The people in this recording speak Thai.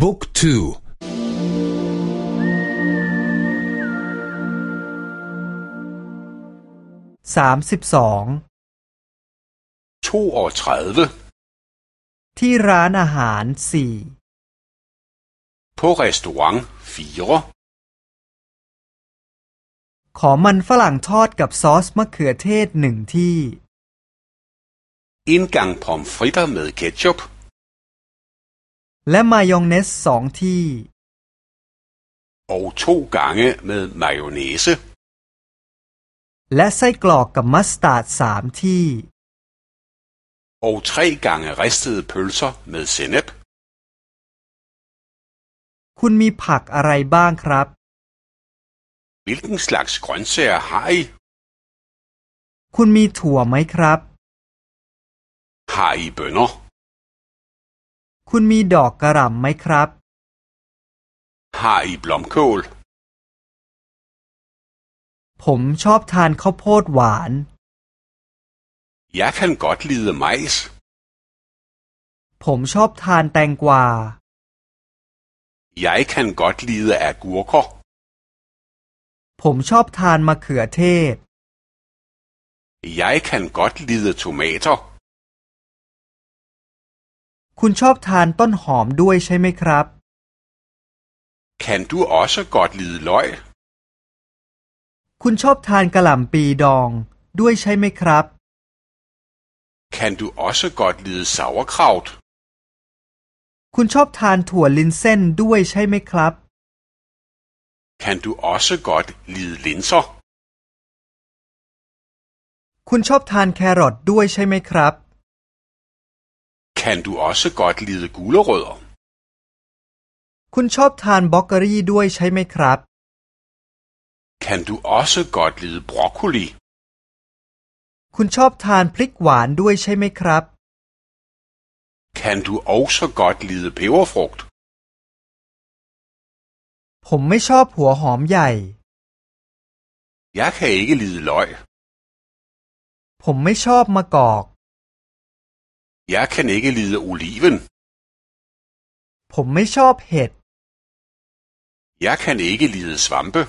บุ๊กทูสามสิบสองที่ร้านอาหารสี่ På restaurant 4ขอมันฝรั่งทอดกับซอสมะเขือเทศหนึ่งที่ En gang pomfritter med ketchup และมายองเนสสองที่ og to gange med mayonnaise และไส้กรอกกับมัสตาร์ดสามที่ og tre gange ristede pølser med sennep คุณมีผักอะไรบ้างครับ Hvilken slags grøntsager har I? คุณมีถั่วไหมครับ Har I bønner? คุณมีดอกกระหล่ำไหมครับ Har I blomkål? ผมชอบทานข้าวโพดหวาน Jeg kan godt lide majs. ผมชอบทานแตงกวา Jeg kan godt lide agurker. ผมชอบทานมะเขือเทศ Jeg kan godt lide tomater. คุณชอบทานต้นหอมด้วยใช่ไหมครับ Kan du også godt lide løg? คุณชอบทานกระหล่ำปีดองด้วยใช่ไหมครับ Kan du også godt lide sauerkraut? คุณชอบทานถั่วลินเส้นด้วยใช่ไหมครับ Kan du også godt lide linser? คุณชอบทานแครอทด้วยใช่ไหมครับ Kan du også godt lide gulerødder? คุณชอบทานบล็อกเกอรี่ด้วยใช่ไหมครับ Kan du også godt lide broccoli? คุณชอบทานพริกหวานด้วยใช่ไหมครับ Kan du også godt lide peberfrugt? ผมไม่ชอบหัวหอมใหญ่ Jeg kan ikke lide løg. ผมไม่ชอบมะกอก Jeg kan ikke lide oliven. ผมไม่ชอบเห็ด Jeg kan ikke lide svampe.